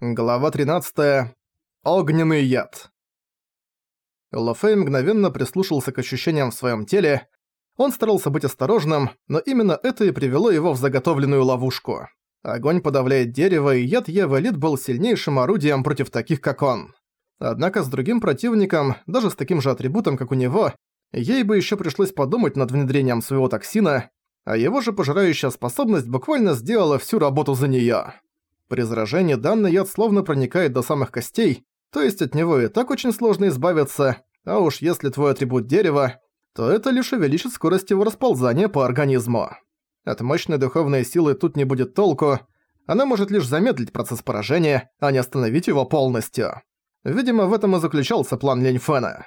Глава 13. Огненный яд. Лофей мгновенно прислушался к ощущениям в своем теле. Он старался быть осторожным, но именно это и привело его в заготовленную ловушку. Огонь подавляет дерево, и яд Евелит был сильнейшим орудием против таких, как он. Однако с другим противником, даже с таким же атрибутом, как у него, ей бы еще пришлось подумать над внедрением своего токсина, а его же пожирающая способность буквально сделала всю работу за неё. При заражении данный яд словно проникает до самых костей, то есть от него и так очень сложно избавиться, а уж если твой атрибут дерево, то это лишь увеличит скорость его расползания по организму. От мощной духовной силы тут не будет толку, она может лишь замедлить процесс поражения, а не остановить его полностью. Видимо, в этом и заключался план Линьфена.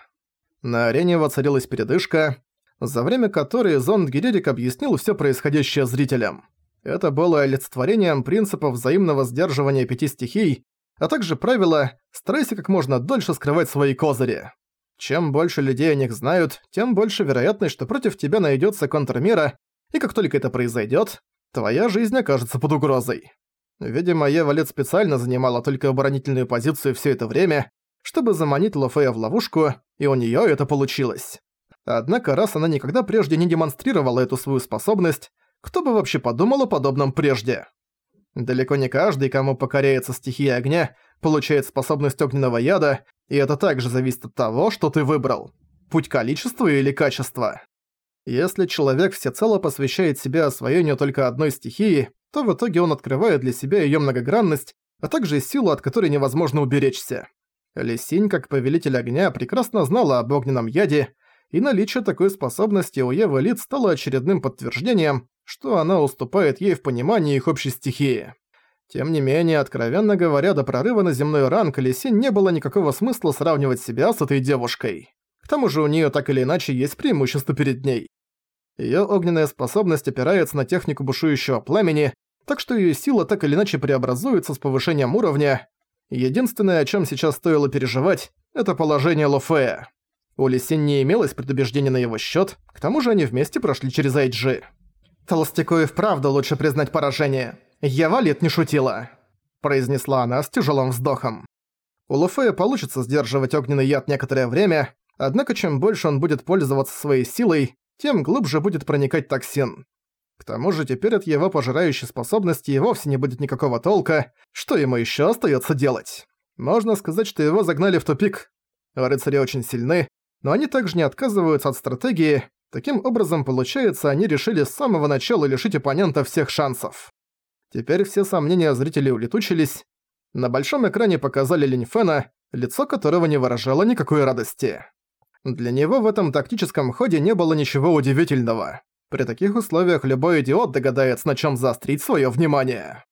На арене воцарилась передышка, за время которой зонд Герерик объяснил все происходящее зрителям. Это было олицетворением принципа взаимного сдерживания пяти стихий, а также правила «старайся как можно дольше скрывать свои козыри». Чем больше людей о них знают, тем больше вероятность, что против тебя найдется контрмера, и как только это произойдет, твоя жизнь окажется под угрозой. Видимо, Ева Лет специально занимала только оборонительную позицию все это время, чтобы заманить Лофея в ловушку, и у нее это получилось. Однако раз она никогда прежде не демонстрировала эту свою способность, кто бы вообще подумал о подобном прежде? Далеко не каждый, кому покоряется стихия огня, получает способность огненного яда, и это также зависит от того, что ты выбрал. Путь количества или качества. Если человек всецело посвящает себя освоению только одной стихии, то в итоге он открывает для себя её многогранность, а также силу, от которой невозможно уберечься. Лисинь, как повелитель огня, прекрасно знала об огненном яде, и наличие такой способности у Евы Лид стало очередным подтверждением, что она уступает ей в понимании их общей стихии. Тем не менее, откровенно говоря, до прорыва на земной ранг Лисин не было никакого смысла сравнивать себя с этой девушкой. К тому же у неё так или иначе есть преимущество перед ней. Её огненная способность опирается на технику бушующего пламени, так что её сила так или иначе преобразуется с повышением уровня. Единственное, о чём сейчас стоило переживать, это положение Лофея. У Лисин не имелось предубеждения на его счёт, к тому же они вместе прошли через Айджи. «Толстяку и вправду лучше признать поражение. Я валет не шутила», – произнесла она с тяжелым вздохом. У Луфея получится сдерживать огненный яд некоторое время, однако чем больше он будет пользоваться своей силой, тем глубже будет проникать токсин. К тому же теперь от его пожирающей способности и вовсе не будет никакого толка, что ему еще остается делать. Можно сказать, что его загнали в тупик. Рыцари очень сильны, но они также не отказываются от стратегии, Таким образом, получается, они решили с самого начала лишить оппонента всех шансов. Теперь все сомнения зрителей улетучились. На большом экране показали Линьфена, лицо которого не выражало никакой радости. Для него в этом тактическом ходе не было ничего удивительного. При таких условиях любой идиот догадается, на чем заострить свое внимание.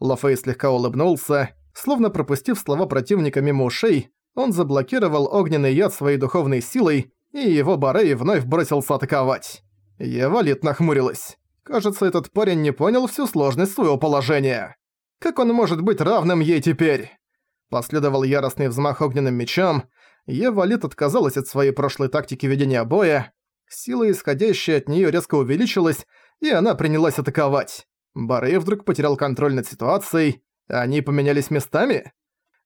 Лофей слегка улыбнулся, словно пропустив слова противника мимо ушей, он заблокировал огненный яд своей духовной силой и его Барей вновь бросился атаковать. Евалит нахмурилась. Кажется, этот парень не понял всю сложность своего положения. Как он может быть равным ей теперь? Последовал яростный взмах огненным мечом. Евалит отказалась от своей прошлой тактики ведения боя. Сила, исходящая от нее, резко увеличилась, и она принялась атаковать. Барей вдруг потерял контроль над ситуацией. Они поменялись местами?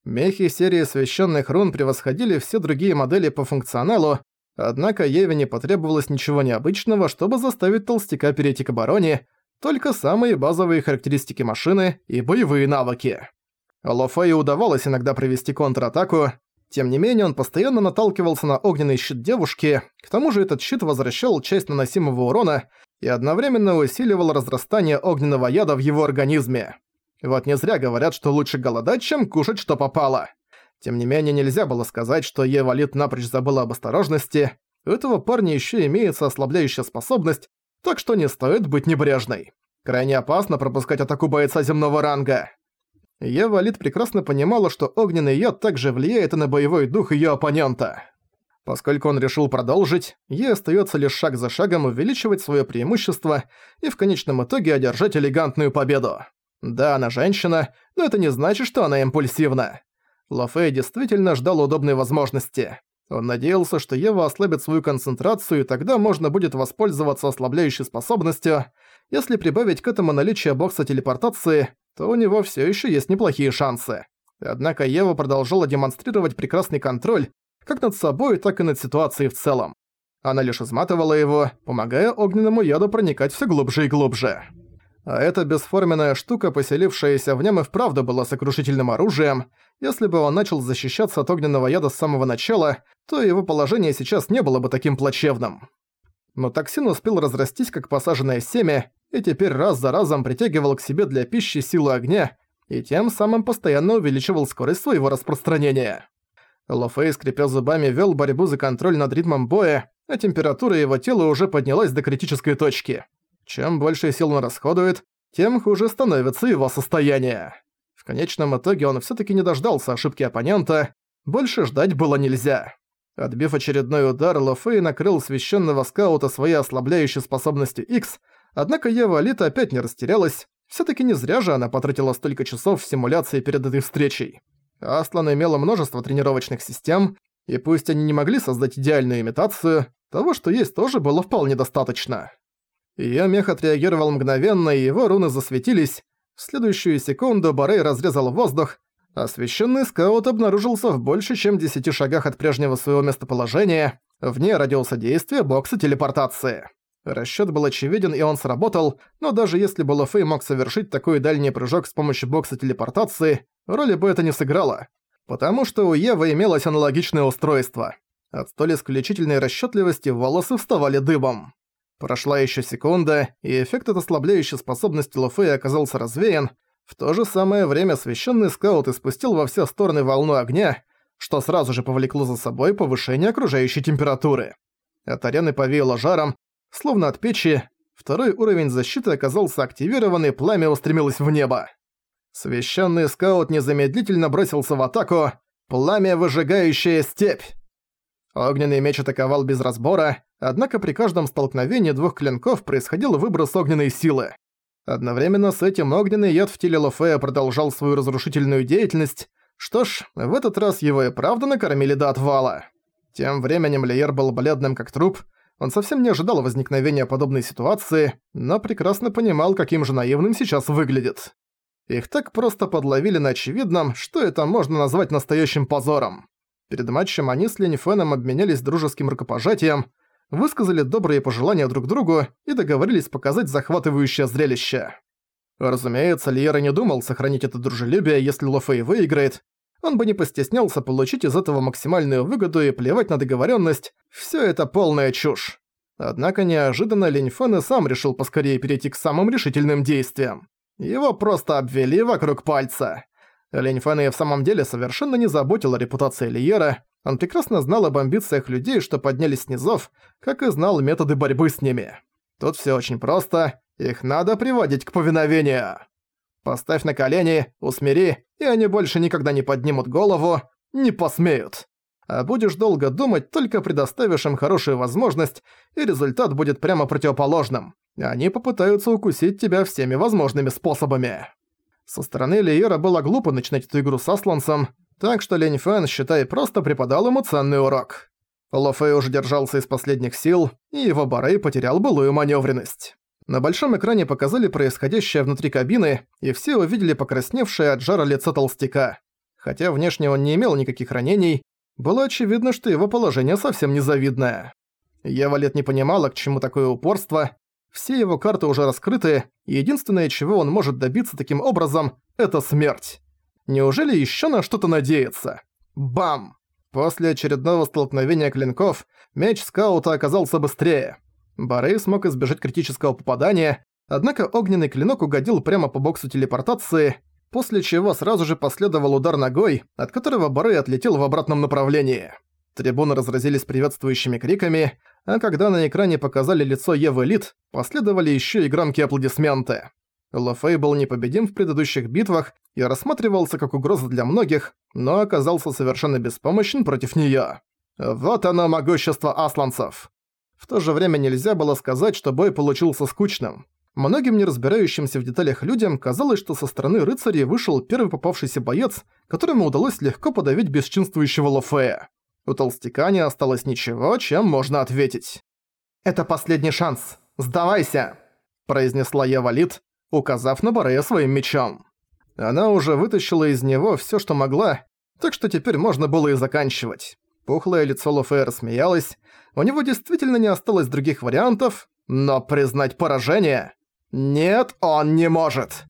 Мехи серии священных рун превосходили все другие модели по функционалу, Однако Еве не потребовалось ничего необычного, чтобы заставить толстяка перейти к обороне, только самые базовые характеристики машины и боевые навыки. Лофею удавалось иногда провести контратаку, тем не менее он постоянно наталкивался на огненный щит девушки, к тому же этот щит возвращал часть наносимого урона и одновременно усиливал разрастание огненного яда в его организме. Вот не зря говорят, что лучше голодать, чем кушать что попало. Тем не менее, нельзя было сказать, что Евалит напрочь забыла об осторожности. У этого парня еще имеется ослабляющая способность, так что не стоит быть небрежной. Крайне опасно пропускать атаку бойца земного ранга. Евалит прекрасно понимала, что огненный яд также влияет и на боевой дух ее оппонента. Поскольку он решил продолжить, ей остается лишь шаг за шагом увеличивать свое преимущество и в конечном итоге одержать элегантную победу. Да, она женщина, но это не значит, что она импульсивна. Лафей действительно ждал удобной возможности. Он надеялся, что Ева ослабит свою концентрацию, и тогда можно будет воспользоваться ослабляющей способностью. Если прибавить к этому наличие бокса телепортации, то у него все еще есть неплохие шансы. Однако Ева продолжала демонстрировать прекрасный контроль как над собой, так и над ситуацией в целом. Она лишь изматывала его, помогая огненному яду проникать все глубже и глубже. А эта бесформенная штука, поселившаяся в нем и вправду была сокрушительным оружием. Если бы он начал защищаться от огненного яда с самого начала, то его положение сейчас не было бы таким плачевным. Но токсин успел разрастись как посаженное семя, и теперь раз за разом притягивал к себе для пищи силу огня, и тем самым постоянно увеличивал скорость своего распространения. Лофей, скрипя зубами, вел борьбу за контроль над ритмом боя, а температура его тела уже поднялась до критической точки. Чем больше сил он расходует, тем хуже становится его состояние. В конечном итоге он всё таки не дождался ошибки оппонента, больше ждать было нельзя. Отбив очередной удар, Лофей накрыл священного скаута своей ослабляющей способностью X, однако Ева Алита опять не растерялась, всё-таки не зря же она потратила столько часов в симуляции перед этой встречей. Аслан имела множество тренировочных систем, и пусть они не могли создать идеальную имитацию, того, что есть, тоже было вполне достаточно. Её мех отреагировал мгновенно, и его руны засветились. В следующую секунду Барей разрезал воздух, священный скаут обнаружился в больше чем 10 шагах от прежнего своего местоположения, вне радиуса действия бокса телепортации. Расчёт был очевиден и он сработал, но даже если бы Лофей мог совершить такой дальний прыжок с помощью бокса телепортации, роли бы это не сыграло. Потому что у Евы имелось аналогичное устройство. От столь исключительной расчётливости волосы вставали дыбом. Прошла ещё секунда, и эффект от ослабляющей способности Лофея оказался развеян, в то же самое время священный скаут испустил во все стороны волну огня, что сразу же повлекло за собой повышение окружающей температуры. От арены повеяло жаром, Словно от печи, второй уровень защиты оказался активирован и пламя устремилось в небо. Священный скаут незамедлительно бросился в атаку. Пламя, выжигающее степь! Огненный меч атаковал без разбора, однако при каждом столкновении двух клинков происходил выброс огненной силы. Одновременно с этим огненный яд в теле Лофея продолжал свою разрушительную деятельность. Что ж, в этот раз его и правда накормили до отвала. Тем временем Лиер был бледным как труп, он совсем не ожидал возникновения подобной ситуации, но прекрасно понимал, каким же наивным сейчас выглядит. Их так просто подловили на очевидном, что это можно назвать настоящим позором. Перед матчем они с Ленифеном обменялись дружеским рукопожатием, высказали добрые пожелания друг другу и договорились показать захватывающее зрелище. Разумеется, Лиера не думал сохранить это дружелюбие, если Лофей выиграет, он бы не постеснялся получить из этого максимальную выгоду и плевать на договоренность. Все это полная чушь. Однако неожиданно Линь Фэн и сам решил поскорее перейти к самым решительным действиям. Его просто обвели вокруг пальца. Линь Фэн и в самом деле совершенно не заботила репутация Лиера. Он прекрасно знал об амбициях людей, что поднялись с низов, как и знал методы борьбы с ними. Тут все очень просто, их надо приводить к повиновению. Поставь на колени, усмири, и они больше никогда не поднимут голову, не посмеют. А будешь долго думать, только предоставишь им хорошую возможность, и результат будет прямо противоположным. Они попытаются укусить тебя всеми возможными способами. Со стороны Лиера было глупо начинать эту игру с Аслансом, так что Лень Фэн, считай, просто преподал ему ценный урок. Ло Фэй уже держался из последних сил, и его Барей потерял былую маневренность. На большом экране показали происходящее внутри кабины, и все увидели покрасневшее от жара лицо толстяка. Хотя внешне он не имел никаких ранений, было очевидно, что его положение совсем незавидное. Ева лет не понимала, к чему такое упорство. Все его карты уже раскрыты, и единственное, чего он может добиться таким образом, это смерть. Неужели еще на что-то надеяться? Бам! После очередного столкновения клинков, меч скаута оказался быстрее. Барей смог избежать критического попадания, однако огненный клинок угодил прямо по боксу телепортации, после чего сразу же последовал удар ногой, от которого Барей отлетел в обратном направлении. Трибуны разразились приветствующими криками, а когда на экране показали лицо Евы Лид, последовали еще и громкие аплодисменты. Лофей был непобедим в предыдущих битвах и рассматривался как угроза для многих, но оказался совершенно беспомощен против неё. Вот оно могущество асланцев. В то же время нельзя было сказать, что бой получился скучным. Многим не разбирающимся в деталях людям казалось, что со стороны рыцарей вышел первый попавшийся боец, которому удалось легко подавить бесчинствующего Лофея. У толстяка не осталось ничего, чем можно ответить. «Это последний шанс. Сдавайся!» – произнесла Ева Лид, указав на Борея своим мечом. Она уже вытащила из него всё, что могла, так что теперь можно было и заканчивать. Пухлое лицо Лофея рассмеялось. У него действительно не осталось других вариантов, но признать поражение... Нет, он не может.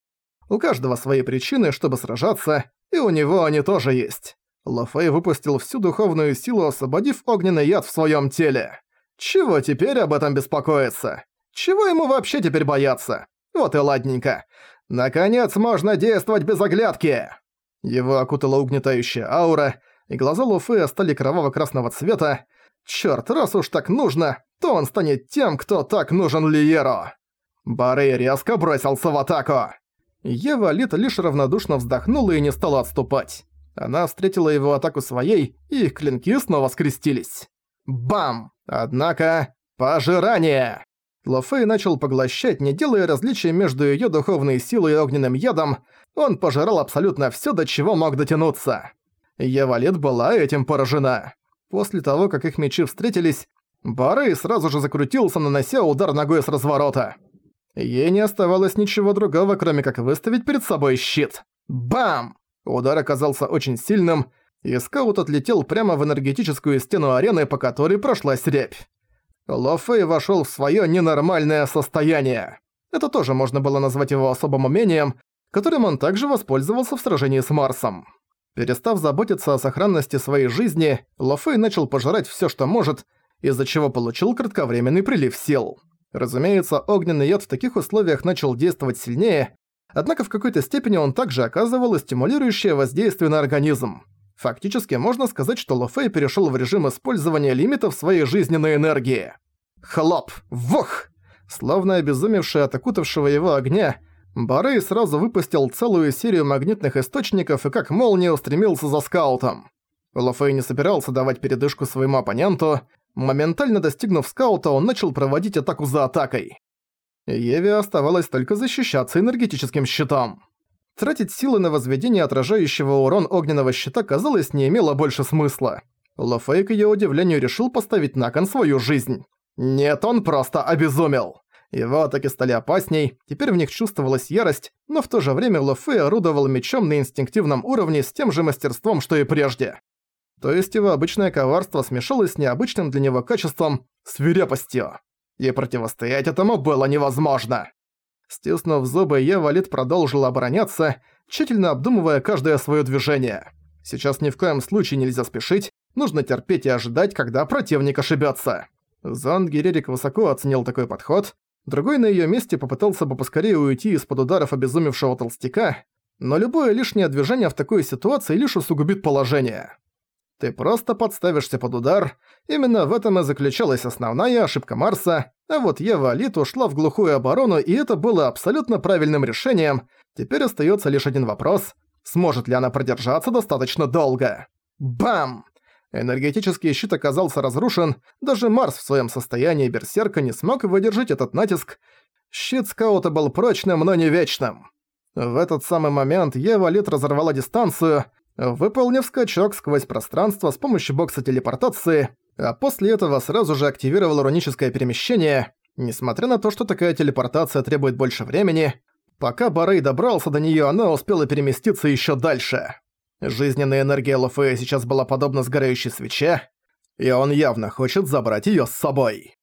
У каждого свои причины, чтобы сражаться, и у него они тоже есть. Лофей выпустил всю духовную силу, освободив огненный яд в своем теле. Чего теперь об этом беспокоиться? Чего ему вообще теперь бояться? Вот и ладненько. Наконец можно действовать без оглядки. Его окутала угнетающая аура, и глаза Луфея стали кроваво-красного цвета. Чёрт, раз уж так нужно, то он станет тем, кто так нужен Лиеру. Барей резко бросился в атаку. Ева Лит лишь равнодушно вздохнула и не стала отступать. Она встретила его атаку своей, и их клинки снова скрестились. Бам! Однако... Пожирание! Лофей начал поглощать, не делая различия между её духовной силой и огненным ядом, он пожирал абсолютно всё, до чего мог дотянуться. Евалет была этим поражена. После того, как их мечи встретились, Барей сразу же закрутился, нанося удар ногой с разворота. Ей не оставалось ничего другого, кроме как выставить перед собой щит. Бам! Удар оказался очень сильным, и скаут отлетел прямо в энергетическую стену арены, по которой прошлась рябь. Ло Фэй вошёл в своё ненормальное состояние. Это тоже можно было назвать его особым умением, которым он также воспользовался в сражении с Марсом. Перестав заботиться о сохранности своей жизни, Ло Фэй начал пожирать всё, что может, из-за чего получил кратковременный прилив сил. Разумеется, огненный яд в таких условиях начал действовать сильнее, однако в какой-то степени он также оказывал стимулирующее воздействие на организм. Фактически можно сказать, что Ло Фэй перешёл в режим использования лимитов своей жизненной энергии. Хлоп! Вух! Словно обезумевший от окутавшего его огня, Барей сразу выпустил целую серию магнитных источников и как молния устремился за скаутом. Ло Фэй не собирался давать передышку своему оппоненту, моментально достигнув скаута, он начал проводить атаку за атакой. Еве оставалось только защищаться энергетическим щитом. Тратить силы на возведение отражающего урон огненного щита, казалось, не имело больше смысла. Лофей, к её удивлению, решил поставить на кон свою жизнь. Нет, он просто обезумел. Его атаки стали опасней, теперь в них чувствовалась ярость, но в то же время Лофей орудовал мечом на инстинктивном уровне с тем же мастерством, что и прежде. То есть его обычное коварство смешалось с необычным для него качеством – свирепостью. И противостоять этому было невозможно. Стиснув зубы, Евалит продолжил обороняться, тщательно обдумывая каждое своё движение. Сейчас ни в коем случае нельзя спешить, нужно терпеть и ожидать, когда противник ошибётся. Зонд Герерик высоко оценил такой подход, другой на её месте попытался бы поскорее уйти из-под ударов обезумевшего толстяка, но любое лишнее движение в такой ситуации лишь усугубит положение. Ты просто подставишься под удар. Именно в этом и заключалась основная ошибка Марса, а вот Ева Алит ушла в глухую оборону, и это было абсолютно правильным решением. Теперь остается лишь один вопрос. Сможет ли она продержаться достаточно долго? Бам! Энергетический щит оказался разрушен, даже Марс в своем состоянии берсерка не смог выдержать этот натиск. Щит скаута был прочным, но не вечным. В этот самый момент Ева Лит разорвала дистанцию, выполнив скачок сквозь пространство с помощью бокса телепортации, а после этого сразу же активировал руническое перемещение. Несмотря на то, что такая телепортация требует больше времени, пока Барей добрался до неё, она успела переместиться ещё дальше. Жизненная энергия Лофея сейчас была подобна сгорающей свече, и он явно хочет забрать её с собой.